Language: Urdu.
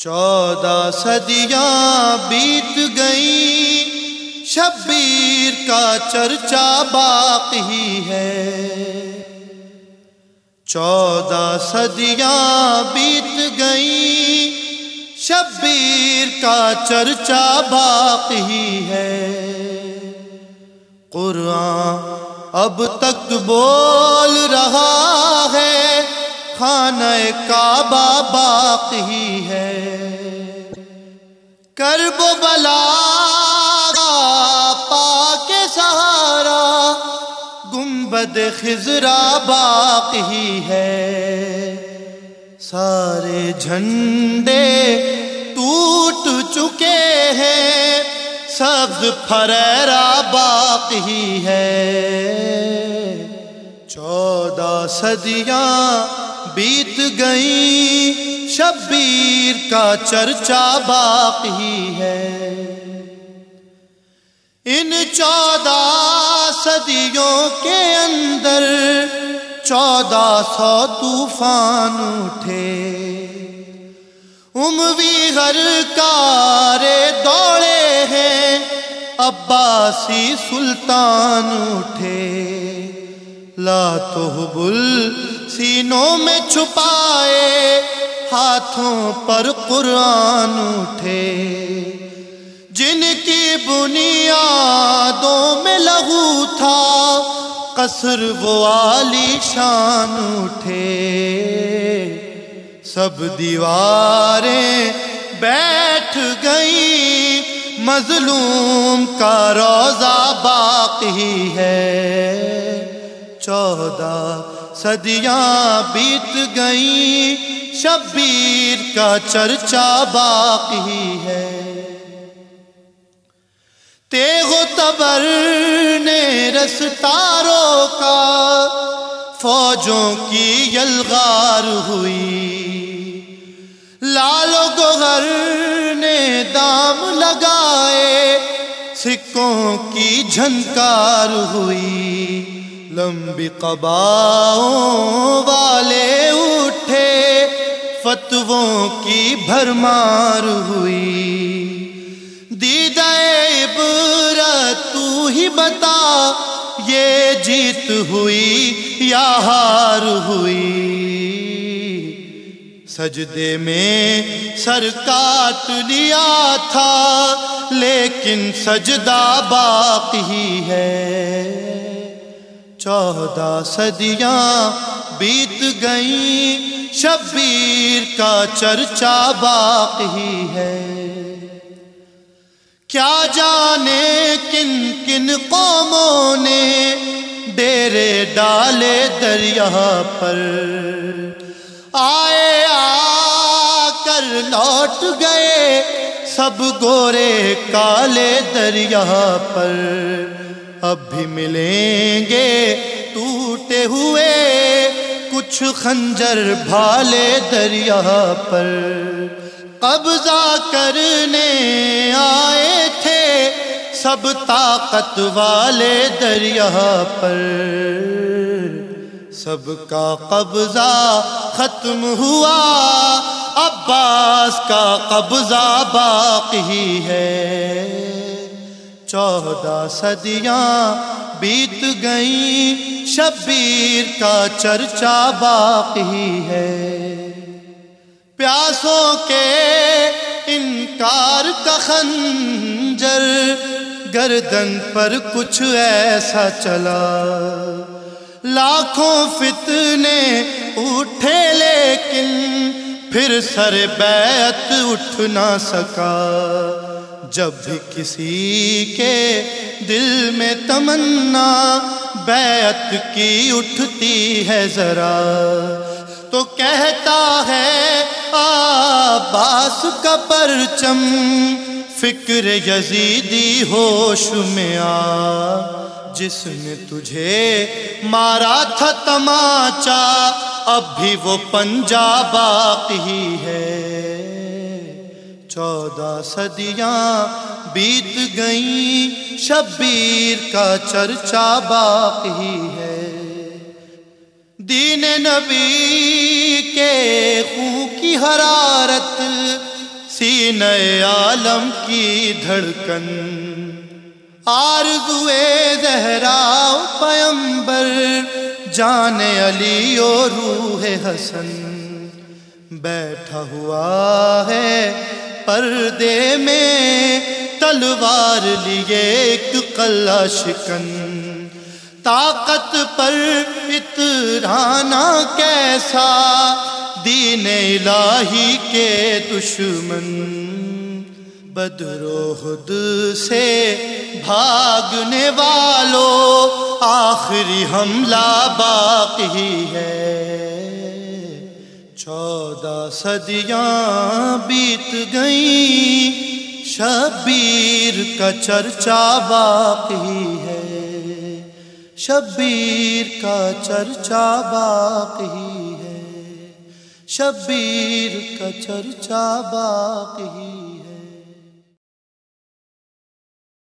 چودہ صدیاں بیت گئی شبیر کا چرچا باقی ہے۔ چودہ صدیاں بیت گئی شبیر کا چرچا باقی ہے۔ قرآن اب تک بول رہا خانہ کعبہ باقی ہے۔ کرب بلا پا کے سہارا، گنبد خزرا باقی ہے۔ سارے جھنڈے ٹوٹ چکے ہیں، سبز فریرا باقی ہے۔ چودہ صدیاں بیت گئی، شبیر کا چرچا باقی ہے۔ ان چودہ صدیوں کے اندر چودہ سو طوفان اٹھے۔ اموی گھر کارے دوڑے ہیں، عباسی سلطان اٹھے۔ لا تو بل سینوں میں چھپائے، ہاتھوں پر قرآن اٹھے۔ جن کی بنیادوں میں لہو تھا، قصر وہ عالی شان اٹھے۔ سب دیواریں بیٹھ گئی مظلوم کا روزہ باقی ہے۔ چودہ صدیاں بیت گئی شبیر کا چرچا باقی ہے۔ تیغ تبر نے رستاروں کا، فوجوں کی یلغار ہوئی۔ لال گوہر نے دام لگائے، سکوں کی جھنکار ہوئی۔ لمبی قباؤں والے اٹھے، فتووں کی بھرمار ہوئی۔ دید عبرت تو ہی بتا، یہ جیت ہوئی یا ہار ہوئی۔ سجدے میں سر کاٹ لیا تھا، لیکن سجدہ باقی ہے۔ چودہ صدیاں بیت گئیں۔ شبیر کا چرچا باقی ہے۔ کیا جانے کن کن قوموں نے ڈیرے ڈالے دریا پر۔ آئے آ کر لوٹ گئے سب گورے کالے دریا پر۔ اب بھی ملیں گے ٹوٹے ہوئے، کچھ خنجر بھالے دریا پر۔ قبضہ کرنے آئے تھے سب طاقت والے دریا پر۔ سب کا قبضہ ختم ہوا، عباس کا قبضہ باقی ہے۔ چودہ صدیاں بیت گئیں۔ شبیر کا چرچا باقی ہے۔ پیاسوں کے انکار کا خنجر گردن پر کچھ ایسا چلا۔ لاکھوں فتنے اٹھے لیکن پھر سر بیت اٹھ نہ سکا۔ جب بھی کسی کے دل میں تمنا بیعت کی اٹھتی ہے ذرا، تو کہتا ہے، آباس کا پرچم فکر یزیدی ہوش میں آ، جس نے تجھے مارا تھا تماچا، اب بھی وہ پنجا باقی ہے۔ چودہ صدیاں بیت گئیں، شبیر کا چرچا باقی ہے۔ دین نبی کے خون کی حرارت نئے عالم کی دھڑکن۔ آرزوے زہرا پیمبر، جان علی و روح حسن۔ بیٹھا ہوا ہے پردے میں تلوار لیے ایک قلعہ شکن طاقت پر اترانا کیسا؟ دین الہی کے دشمن۔ بدروہد سے بھاگنے والوں آخری حملہ باقی ہے۔ چودہ صدیاں بیت گئیں۔ شبیر کا چرچا باقی ہے۔ شبیر کا چرچا باقی ہے۔ شبیر کا چرچا باقی